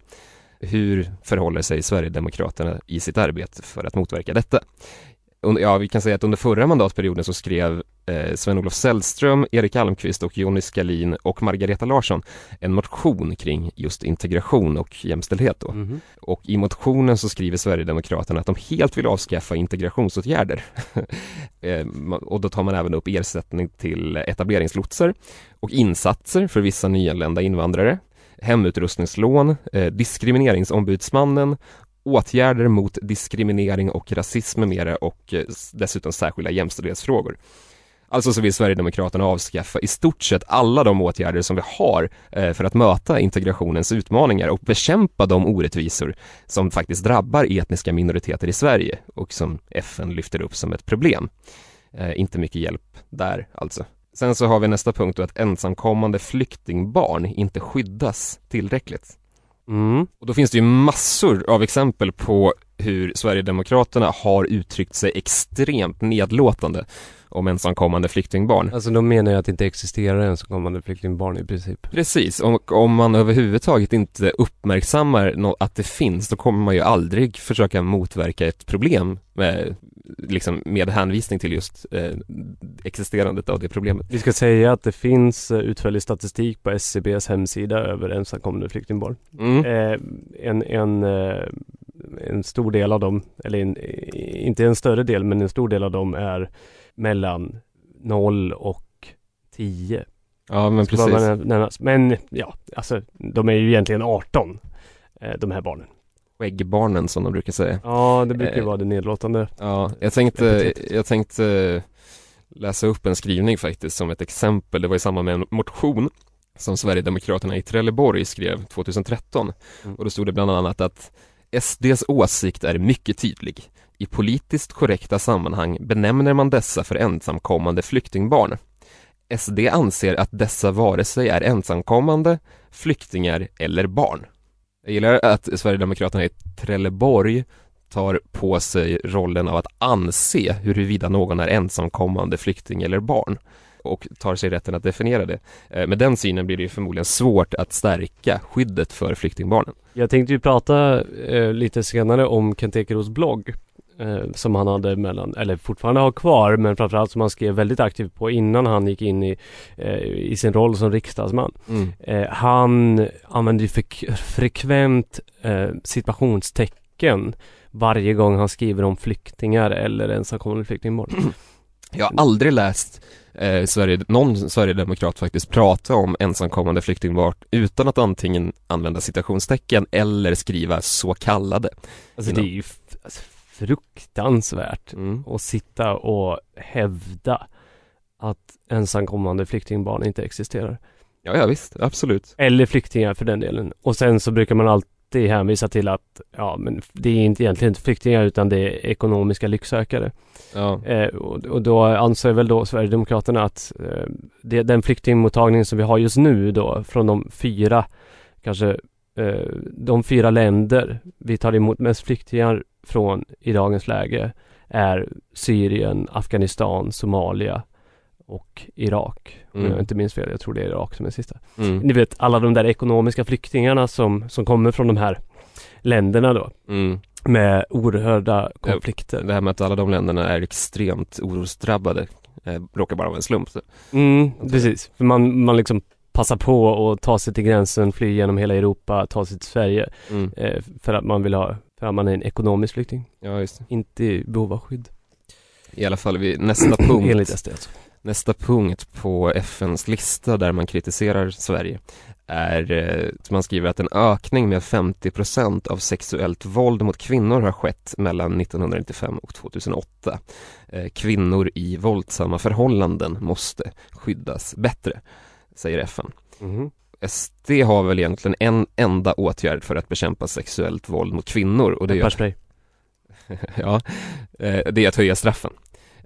Hur förhåller sig Sverigedemokraterna i sitt arbete för att motverka detta? Ja, vi kan säga att under förra mandatperioden så skrev eh, Sven-Olof Sällström, Erik Almqvist och Jonny Skalin och Margareta Larsson en motion kring just integration och jämställdhet då. Mhm. Och i motionen så skriver Sverigedemokraterna att de helt vill avskaffa integrationsåtgärder. *laughs* Eh, och då tar man även upp ersättning till etableringslotsar och insatser för vissa nyanlända invandrare, hemutrustningslån, eh, diskrimineringsombudsmannen, åtgärder mot diskriminering och rasism med mera och eh, dessutom särskilda jämställdhetsfrågor. Alltså så vill Sverigedemokraterna avskaffa i stort sett alla de åtgärder som vi har eh, för att möta integrationens utmaningar och bekämpa de orättvisor som faktiskt drabbar etniska minoriteter i Sverige och som FN lyfter upp som ett problem. Eh, inte mycket hjälp där alltså. Sen så har vi nästa punkt då att ensamkommande flyktingbarn inte skyddas tillräckligt. Mm. Och då finns det ju massor av exempel på hur Sverigedemokraterna har uttryckt sig extremt nedlåtande om ensamkommande flyktingbarn. Alltså de menar ju att det inte existerar ensamkommande flyktingbarn i princip. Precis, och om man överhuvudtaget inte uppmärksammar att det finns, då kommer man ju aldrig försöka motverka ett problem med, liksom, med hänvisning till just eh, existerandet av det problemet. Vi ska säga att det finns eh, utförlig statistik på SCBs hemsida över ensamkommande flyktingbarn. Mm. Eh, en, en, eh, en stor del av dem, eller en, inte en större del, men en stor del av dem är mellan 0 och 10. Ja, men precis. Men ja, alltså de är ju egentligen 18, eh, de här barnen. Skäggbarnen som de brukar säga. Ja, det brukar ju Eh, vara det nedlåtande. Ja, jag tänkte, jag tänkte läsa upp en skrivning faktiskt som ett exempel. Det var i samband med en motion som Sverigedemokraterna i Trelleborg skrev 2013. Mm. Och då stod det bland annat att SDs åsikt är mycket tydlig. I politiskt korrekta sammanhang benämner man dessa för ensamkommande flyktingbarn. SD anser att dessa vare sig är ensamkommande, flyktingar eller barn. Jag gillar att Sverigedemokraterna i Trelleborg tar på sig rollen av att anse huruvida någon är ensamkommande, flykting eller barn och tar sig rätten att definiera det. Eh, med den synen blir det ju förmodligen svårt att stärka skyddet för flyktingbarnen. Jag tänkte ju prata eh, lite senare om Kent Ekeroths blogg eh, som han hade mellan, eller fortfarande har kvar, men framförallt som han skrev väldigt aktivt på innan han gick in i, eh, i sin roll som riksdagsman. Mm. Eh, han använde ju fre frekvent eh, situationstecken varje gång han skriver om flyktingar eller ensamkommande flyktingbarn. Jag har aldrig läst eh, Sverige, någon Sverigedemokrat faktiskt prata om ensamkommande flyktingbarn utan att antingen använda citationstecken eller skriva så kallade. Alltså det är ju alltså, fruktansvärt Mm. att sitta och hävda att ensamkommande flyktingbarn inte existerar. Ja, ja visst, absolut. Eller flyktingar för den delen. Och sen så brukar man alltid hänvisa till att ja, men det är inte egentligen inte flyktingar utan det är ekonomiska lycksökare. Ja, Eh, och, och då anser väl då Sverigedemokraterna att eh, det, den flyktingmottagning som vi har just nu då från de fyra, kanske eh, de fyra länder vi tar emot mest flyktingar från i dagens läge är Syrien, Afghanistan, Somalia och Irak. Om Mm. jag inte minns fel, jag tror det är Irak som är sista. mm. Ni vet alla de där ekonomiska flyktingarna som, som kommer från de här länderna då Mm. med oerhörda konflikter. Det här med att alla de länderna är extremt orosdrabbade eh, råkar bara vara en slump. Så. Mm, precis. För man, man liksom passar på att ta sig till gränsen, fly genom hela Europa, ta sig till Sverige Mm. eh, för att man vill ha, för att man är en ekonomisk flykting. Ja, just det. Inte i behov av skydd. I alla fall vid nästa punkt. *clears throat* Enligt SD alltså. Nästa punkt på FNs lista där man kritiserar Sverige är, eh, som man skriver att en ökning med 50% av sexuellt våld mot kvinnor har skett mellan 1995 och 2008. Eh, Kvinnor i våldsamma förhållanden måste skyddas bättre, säger FN. Mhm. SD har väl egentligen en enda åtgärd för att bekämpa sexuellt våld mot kvinnor och det är, *laughs* ja, eh, det är att höja straffen.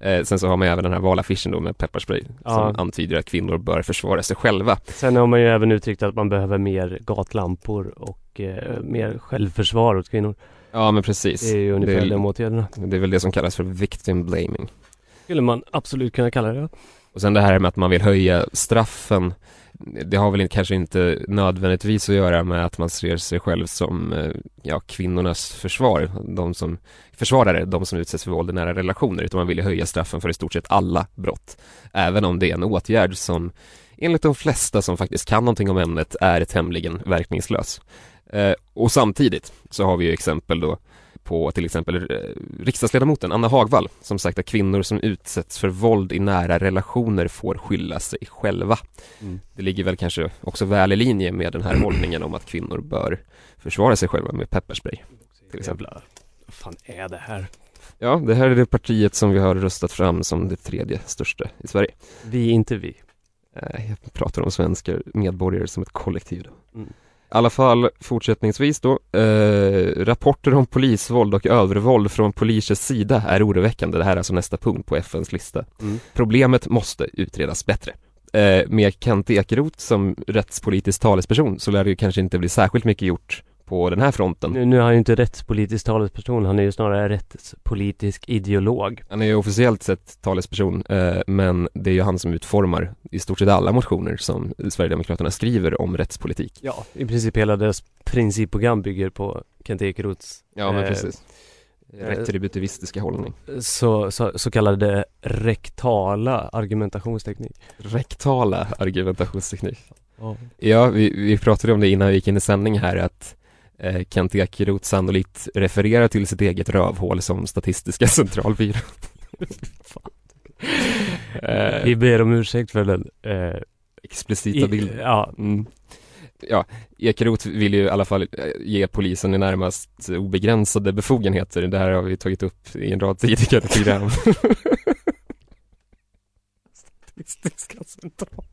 Eh, Sen så har man ju även den här valaffischen då med pepparspray Ja. som antyder att kvinnor bör försvara sig själva. Sen har man ju även uttryckt att man behöver mer gatlampor och eh, mer självförsvar åt kvinnor. Ja men precis. Det är ju ungefär det, de åtgärderna. det är väl det som kallas för victim blaming. Skulle man absolut kunna kalla det. Och sen det här med att man vill höja straffen det har väl kanske inte nödvändigtvis att göra med att man ser sig själv som eh, ja, kvinnornas försvar, de som försvarare, de som utsätts för våld i nära relationer, utan man vill ju höja straffen för i stort sett alla brott. Även om det är en åtgärd som enligt de flesta som faktiskt kan någonting om ämnet är tämligen verkningslös. Eh, och samtidigt så har vi ju exempel då på till exempel eh, riksdagsledamoten Anna Hagvall som sagt att kvinnor som utsätts för våld i nära relationer får skylla sig själva. Mm. Det ligger väl kanske också väl i linje med den här *clears throat* hållningen om att kvinnor bör försvara sig själva med pepparspray. Till exempel. Vad fan är det här? Ja, det här är det partiet som vi har röstat fram som det tredje största i Sverige. Vi, inte vi. Jag pratar om svenska medborgare som ett kollektiv då. Mm. I alla fall fortsättningsvis då, eh, rapporter om polisvåld och övervåld från polisers sida är oroväckande. Det här är alltså nästa punkt på FNs lista. Mm. Problemet måste utredas bättre. Eh, med Kent Ekeroth som rättspolitisk talesperson så lär det ju kanske inte bli särskilt mycket gjort på den här fronten. Nu, nu är han ju inte rättspolitisk talesperson, han är ju snarare rättspolitisk ideolog. Han är ju officiellt sett talesperson, eh, men det är ju han som utformar i stort sett alla motioner som Sverigedemokraterna skriver om rättspolitik. Ja, i princip hela deras principprogram bygger på Kent Ekeroths Ja, men eh, precis. Retributivistiska hållning. så, så, så kallade rektala argumentationsteknik. Rektala argumentationsteknik. Ja. Ja, vi, vi pratade om det innan vi gick in i sändning här att eh, Kent Ekeroth sannolikt refererar till sitt eget rövhål som Statistiska *laughs* centralbyrån. eh, *laughs* Vi ber om ursäkt för den. Eh, explicita bilden. ja, Mm. Ja, Ekeroth vill ju i alla fall eh, ge polisen i närmast obegränsade befogenheter. Det här har vi tagit upp i en rad tidigare program. *laughs* Statistiska central.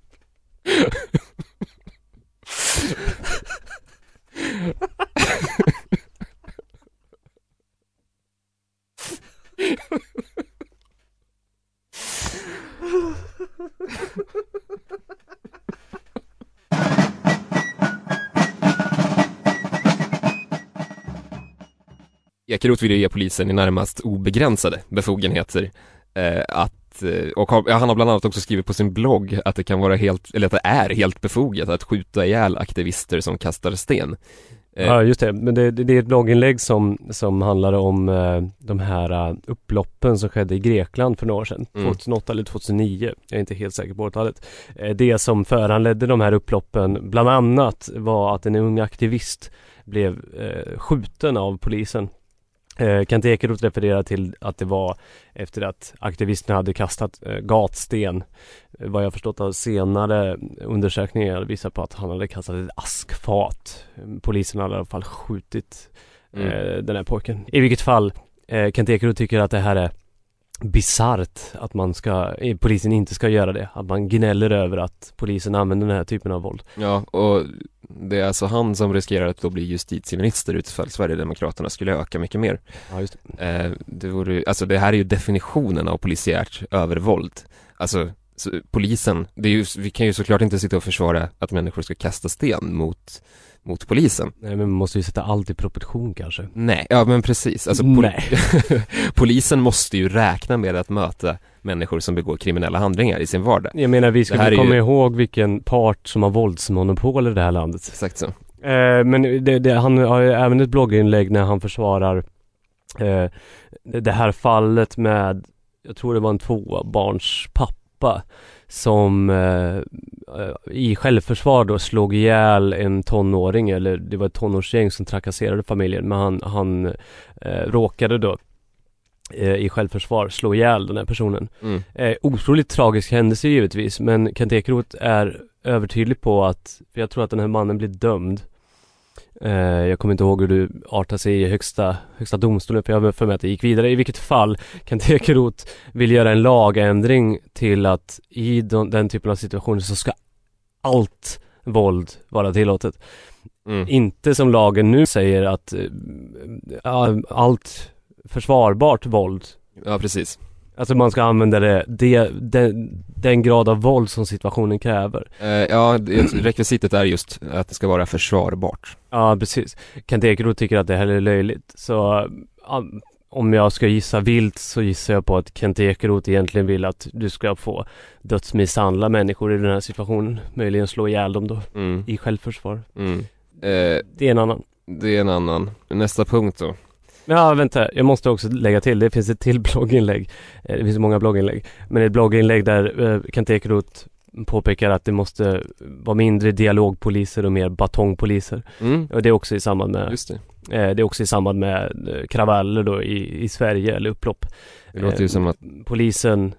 Ekeroth vill ju ge polisen i närmast obegränsade befogenheter eh, att eh, och har, han har bland annat också skrivit på sin blogg att det kan vara helt, eller att det är helt befogat att skjuta ihjäl aktivister som kastar sten. Eh. Ja just det, men det, det, är ett blogginlägg som, som handlar om eh, de här uh, upploppen som skedde i Grekland för några år sedan, mm. 2008 eller 2009, jag är inte helt säker på årtalet. Eh, det som föranledde de här upploppen bland annat var att en ung aktivist blev eh, skjuten av polisen Eh, Kent Ekeroth refererar till att det var efter att aktivisterna hade kastat eh, gatsten. Eh, vad jag förstått av senare undersökningar visar på att han hade kastat ett askfat. Polisen hade i alla fall skjutit mm. den här pojken. I vilket fall, eh, Kent Ekeroth tycker att det här är bisarrt att man ska, eh, polisen inte ska göra det. Att man gnäller över att polisen använder den här typen av våld. Ja, och det är alltså han som riskerar att då bli justitieminister utifall Sverigedemokraterna skulle öka mycket mer. Ja, just det. Eh, det vore, alltså det här är ju definitionen av polisiärt övervåld. Alltså så, polisen, det är ju, vi kan ju såklart inte sitta och försvara att människor ska kasta sten mot mot polisen. Nej men man måste ju sätta allt i proportion kanske. Nej, ja men precis. Alltså, pol *laughs* polisen måste ju räkna med att möta människor som begår kriminella handlingar i sin vardag. Jag menar vi ska komma ju... ihåg vilken part som har våldsmonopol i det här landet. Exakt så. Eh, men det, det, han har ju även ett blogginlägg när han försvarar eh, det här fallet med, jag tror det var en tvåbarns pappa som eh, i självförsvar då slog ihjäl en tonåring eller det var ett tonårsgäng som trakasserade familjen men han, han eh, råkade då eh, i självförsvar slå ihjäl den här personen. Mm. Eh, otroligt tragisk händelse givetvis men Kent Ekeroth är övertydlig på att, för jag tror att den här mannen blir dömd jag kommer inte ihåg hur du artar sig i högsta, högsta domstolen för jag har för mig att det gick vidare. I vilket fall Kent Ekeroth vill göra en lagändring till att i den, den typen av situationer så ska allt våld vara tillåtet. Mm. Inte som lagen nu säger att äh, allt försvarbart våld Ja precis Alltså man ska använda det, det, den, den grad av våld som situationen kräver. Eh, Ja, rekvisitet är just att det ska vara försvarbart. Ja, precis. Kent Ekeroth tycker att det här är löjligt Så om jag ska gissa vilt så gissar jag på att Kent Ekeroth egentligen vill att du ska få dödsmisshandla människor i den här situationen Möjligen slå ihjäl dem då, mm. i självförsvar. Mm. eh, Det är en annan. Det är en annan. Nästa punkt då Ja vänta, jag måste också lägga till, det finns ett till *laughs* blogginlägg. Eh, Det finns många blogginlägg. Men ett blogginlägg där eh, Kent Ekeroth påpekar att det måste vara mindre dialogpoliser och mer batongpoliser. Mm. Och det är också i samband med Just det. Eh, det är också i samband med kravaller då i, i Sverige eller upplopp. Det låter ju som att Polisen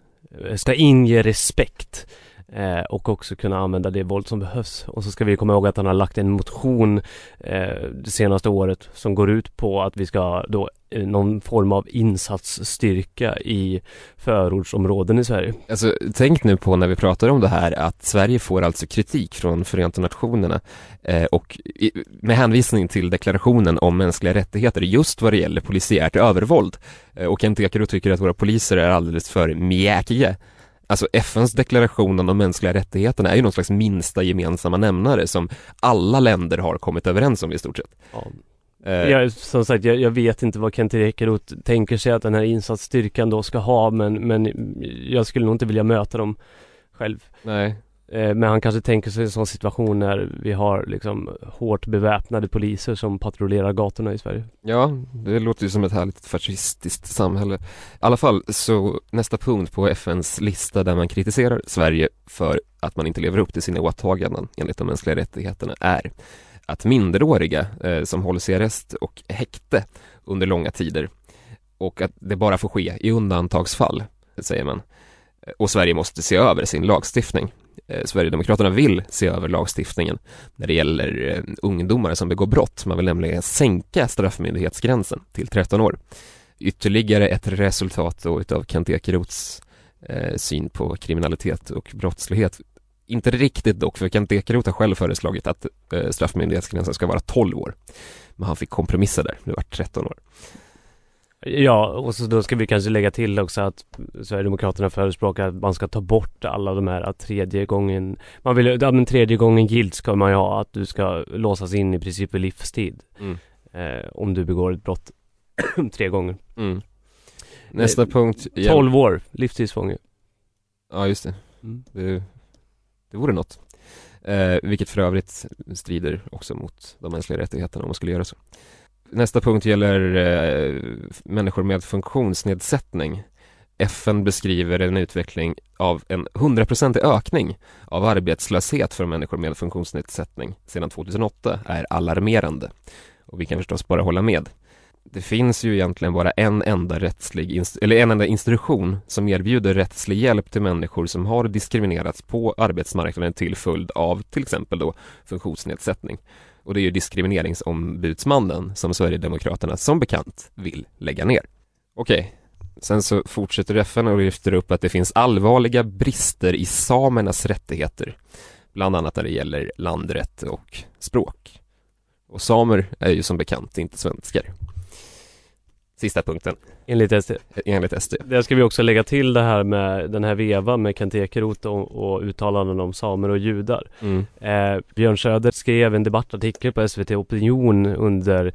ska inge respekt Eh, och också kunna använda det våld som behövs. Och så ska vi komma ihåg att han har lagt en motion eh, det senaste året som går ut på att vi ska då eh, någon form av insatsstyrka i förortsområden i Sverige. Alltså tänk nu på när vi pratar om det här att Sverige får alltså kritik från Förenta Nationerna eh, och i, med hänvisning till deklarationen om mänskliga rättigheter just vad det gäller polisiärt övervåld. Eh, och Kent Ekeroth tycker att våra poliser är alldeles för mjäkiga Alltså FNs deklaration om de mänskliga rättigheterna är ju någon slags minsta gemensamma nämnare som alla länder har kommit överens om i stort sett. Ja. Eh. Jag, som sagt, jag, jag, vet inte vad Kent Ekeroth tänker sig att den här insatsstyrkan då ska ha men, men jag skulle nog inte vilja möta dem själv. Nej. Eh, men han kanske tänker sig en sån situation när vi har liksom hårt beväpnade poliser som patrullerar gatorna i Sverige. Ja, det låter ju som ett härligt fascistiskt samhälle. I alla fall så nästa punkt på FNs lista där man kritiserar Sverige för att man inte lever upp till sina åtaganden enligt de mänskliga rättigheterna är att minderåriga eh, som hålls i arrest och häkte under långa tider och att det bara får ske i undantagsfall, säger man. Eh, och Sverige måste se över sin lagstiftning Eh, Sverigedemokraterna vill se över lagstiftningen när det gäller eh, ungdomar som begår brott. Man vill nämligen sänka straffmyndighetsgränsen till 13 år. Ytterligare ett resultat då utav Kent Ekeroths eh, syn på kriminalitet och brottslighet. Inte riktigt dock, för Kent Ekeroth har själv föreslagit att straffmyndighetsgränsen ska vara 12 år. Men han fick kompromissa där, det var 13 år. Ja, och så då ska vi kanske lägga till också att Sverigedemokraterna förespråkar att man ska ta bort alla de här att tredje gången Man vill, ja men tredje gången gilt ska man ju ha att du ska låsas in i princip för livstid mm. eh, Om du begår ett brott *clears throat* tre gånger. Mm. Nästa Eh, punkt gäll- 12 år, livstidsfånge. Ja just det, Mm. det, det vore något eh, Vilket för övrigt strider också mot de mänskliga rättigheterna om man skulle göra så Nästa punkt gäller eh, människor med funktionsnedsättning FN beskriver en utveckling av en 100% ökning av arbetslöshet för människor med funktionsnedsättning sedan 2008 är alarmerande. Och vi kan förstås bara hålla med. Det finns ju egentligen bara en enda rättslig, eller en enda institution som erbjuder rättslig hjälp till människor som har diskriminerats på arbetsmarknaden till följd av till exempel då funktionsnedsättning. Och det är ju diskrimineringsombudsmannen som Sverigedemokraterna som bekant vill lägga ner. Okej, sen så fortsätter FN och lyfter upp att det finns allvarliga brister i samernas rättigheter. Bland annat när det gäller landrätt och språk. Och samer är ju som bekant inte svenskar. Sista punkten, Enligt SD. enligt SD. Där ska vi också lägga till det här med den här vevan med Kent Ekeroth och, och uttalanden om samer och judar. Mm. Eh, Björn Söder skrev en debattartikel på SVT Opinion under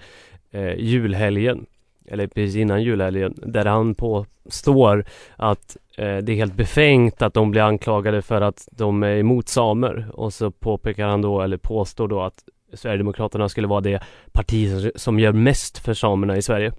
eh, julhelgen, eller precis innan julhelgen, där han påstår att eh, det är helt befängt att de blir anklagade för att de är emot samer. Och så påpekar han då, eller påstår då att Sverigedemokraterna skulle vara det parti som gör mest för samerna i Sverige.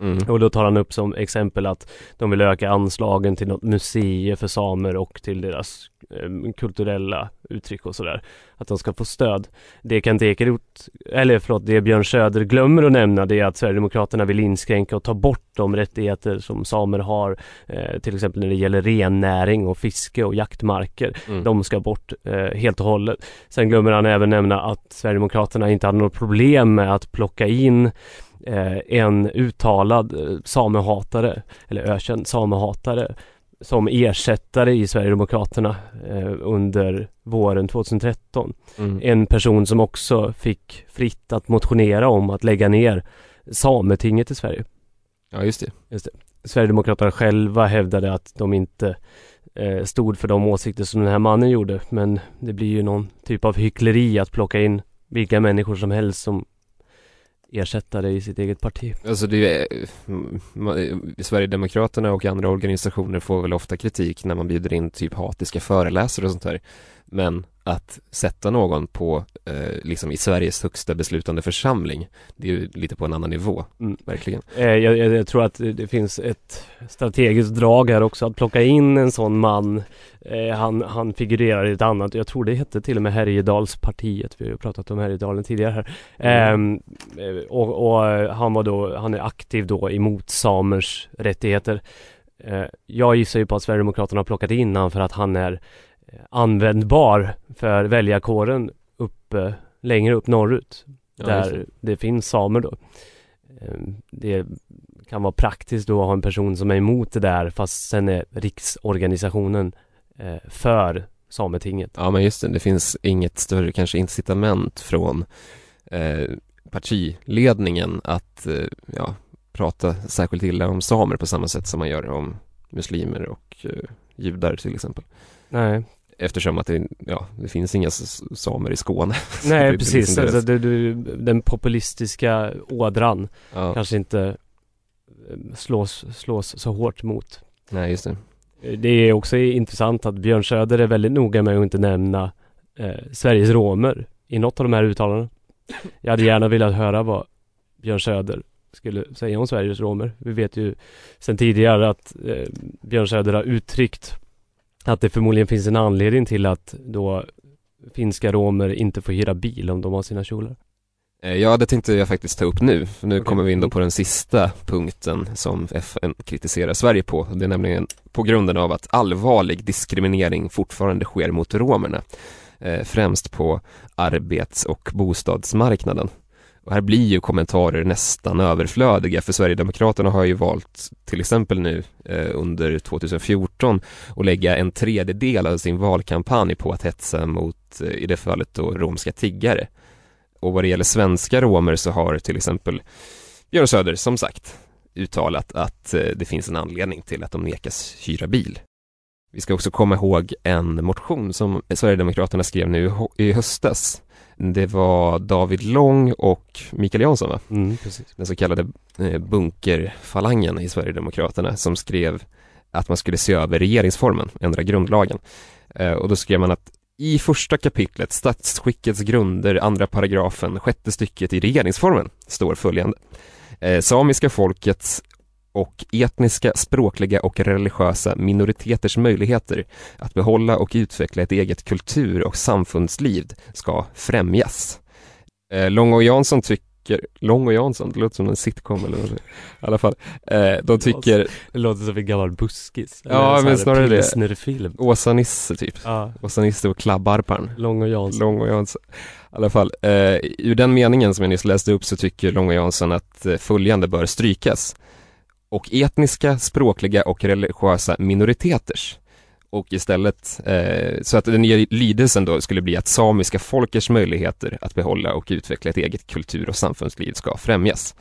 Mm. Och då tar han upp som exempel att de vill öka anslagen till något museer för samer och till deras eh, kulturella uttryck och sådär. Att de ska få stöd. Det Kent Ekeroth, eller förlåt, det Björn Söder glömmer att nämna det är att Sverigedemokraterna vill inskränka och ta bort de rättigheter som samer har. Eh, till exempel när det gäller rennäring och fiske och jaktmarker. Mm. De ska bort eh, helt och hållet. Sen glömmer han även nämna att Sverigedemokraterna inte hade något problem med att plocka in en uttalad eh, samehatare, eller ökänd samehatare, som ersättare i Sverigedemokraterna eh, under våren 2013. Mm. En person som också fick fritt att motionera om att lägga ner Sametinget i Sverige. Ja, just det. Sverigedemokraterna själva hävdade att de inte eh, stod för de åsikter som den här mannen gjorde. Men det blir ju någon typ av hyckleri att plocka in vilka människor som helst som ersättare i sitt eget parti. Alltså det är, mm, Sverigedemokraterna och andra organisationer får väl ofta kritik när man bjuder in typ hatiska föreläsare och sånt där. Men att sätta någon på, eh, liksom i Sveriges högsta beslutande församling, det är ju lite på en annan nivå, Mm. verkligen. Eh, jag, jag, jag tror att det finns ett strategiskt drag här också att plocka in en sån man. Eh, han, han figurerar i ett annat, jag tror det hette till och med Härjedalspartiet. Vi har ju pratat om Härjedalen tidigare här. Ehm, eh, och, och eh, han var då, han är aktiv då emot samers rättigheter. Eh, jag gissar ju på att Sverigedemokraterna har plockat in han för att han är användbar för väljarkåren uppe, längre upp norrut Ja, där det finns samer då. Ehm, Det kan vara praktiskt då att ha en person som är emot det där fast sen är riksorganisationen eh, för Sametinget. Ja men just det, det finns inget större kanske incitament från eh, partiledningen att eh, ja, prata särskilt illa om samer på samma sätt som man gör om muslimer och eh, judar till exempel. Nej, Eftersom att det, ja, det finns inga samer i Skåne. *laughs* Så det är Nej liksom precis. Alltså, det, det, den populistiska ådran ja, kanske inte eh, slås, slås så hårt mot. nej just det. Det är också intressant att Björn Söder är väldigt noga med att inte nämna eh, Sveriges romer i något av de här uttalandena. Jag hade gärna velat höra vad Björn Söder skulle säga om Sveriges romer. Vi vet ju sedan tidigare att eh, Björn Söder har uttryckt att det förmodligen finns en anledning till att då finska romer inte får hyra bil om de har sina kjolar. Eh, Ja, det tänkte jag faktiskt ta upp nu. För nu Okej. kommer vi in då på den sista punkten som FN kritiserar Sverige på. Det är nämligen på grunden av att allvarlig diskriminering fortfarande sker mot romerna. Eh, främst på arbets och bostadsmarknaden. Och här blir ju kommentarer nästan överflödiga för Sverigedemokraterna har ju valt till exempel nu eh, under 2014 att lägga en tredjedel av sin valkampanj på att hetsa mot, eh, i det fallet då, romska tiggare. Och vad det gäller svenska romer så har till exempel Björn Söder som sagt uttalat att eh, det finns en anledning till att de nekas hyra bil. Vi ska också komma ihåg en motion som Sverigedemokraterna skrev nu i i höstas det var David Lång och Mikael Jansson va? Mm. Den så kallade eh, bunkerfalangen i Sverigedemokraterna som skrev att man skulle se över regeringsformen, ändra grundlagen. Eh, och då skrev man att i första kapitlet, statsskickets grunder, andra paragrafen, sjätte stycket i regeringsformen, står följande. Eh, samiska folkets och etniska, språkliga och religiösa minoriteters möjligheter att behålla och utveckla ett eget kultur och samfundsliv ska främjas. Eh, Lång och Jansson tycker, Lång och Jansson, det låter som en sitcom eller något. I alla fall, eh, de tycker, Det låter som en gammal buskis. Ja, men snarare det. Pilsnerfilm. Åsa-Nisse typ, Ja, Åsa-Nisse och Klabbarparn. Lång och Jansson. Lång och Jansson. I alla fall, eh, ur den meningen som jag nyss läste upp så tycker Lång och Jansson att eh, följande bör strykas. Och etniska, språkliga och religiösa minoriteters. Och istället, eh, så att den nya lydelsen då skulle bli att samiska folkers möjligheter att behålla och utveckla ett eget kultur och samfundsliv ska främjas.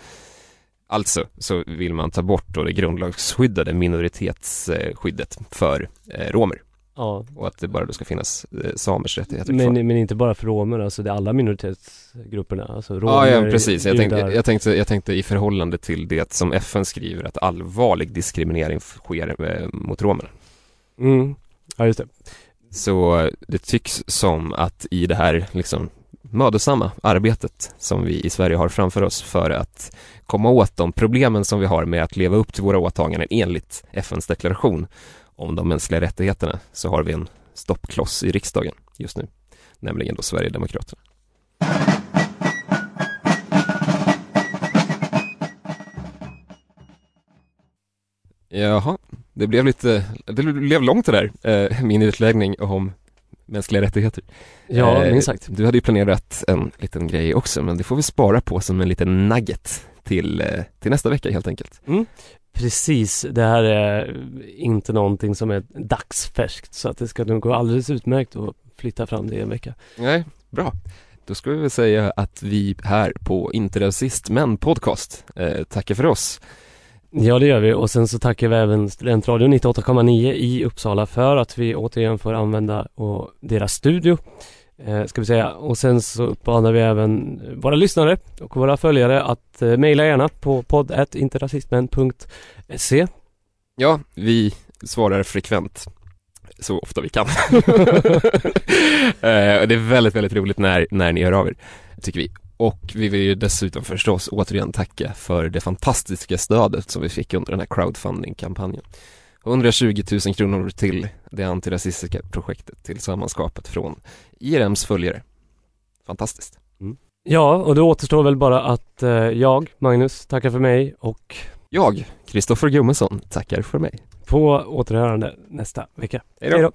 Alltså så vill man ta bort då det grundlagsskyddade minoritetsskyddet för eh, romer Ja. och att det bara då ska finnas eh, samers rättigheter Men, kvar. men inte bara för romer, alltså det är alla minoritetsgrupperna, alltså romer, Ja, ja precis. Jag tänkte, jag, tänkte, jag tänkte i förhållande till det som FN skriver att allvarlig diskriminering sker eh, mot romerna. Mm. Ja, just det. Så eh, det tycks som att i det här liksom mödosamma arbetet som vi i Sverige har framför oss för att komma åt de problemen som vi har med att leva upp till våra åtaganden enligt FNs deklaration om de mänskliga rättigheterna så har vi en stoppkloss i riksdagen just nu, nämligen då Sverigedemokraterna. Jaha, det blev lite, det blev långt det där, eh, min utläggning om mänskliga rättigheter. Ja, Eh, minst sagt. Du hade ju planerat en liten grej också, men det får vi spara på som en liten nugget till, eh, till nästa vecka helt enkelt. Precis, det här är inte någonting som är dagsfärskt så att det ska nog gå alldeles utmärkt att flytta fram det i en vecka. Nej, bra. Då ska vi väl säga att vi här på Inte rasist men podcast eh, tackar för oss. Ja, det gör vi och sen så tackar vi även Studentradion 98,9 i Uppsala för att vi återigen får använda och deras studio. Eh, ska vi säga. Och sen så uppmanar vi även våra lyssnare och våra följare att eh, mejla gärna på podd.interrasismen.se Ja, vi svarar frekvent så ofta vi kan. *laughs* eh, och det är väldigt, väldigt roligt när, när ni hör av er, tycker vi. Och vi vill ju dessutom förstås återigen tacka för det fantastiska stödet som vi fick under den här crowdfunding-kampanjen. 120 000 kronor till det antirasistiska projektet Tillsammanskapet från IRMs följare. Fantastiskt. Ja, och det återstår väl bara att eh, jag, Magnus, tackar för mig och Jag, Kristoffer Gummesson, tackar för mig. på återhörande nästa vecka. Då. Hej då.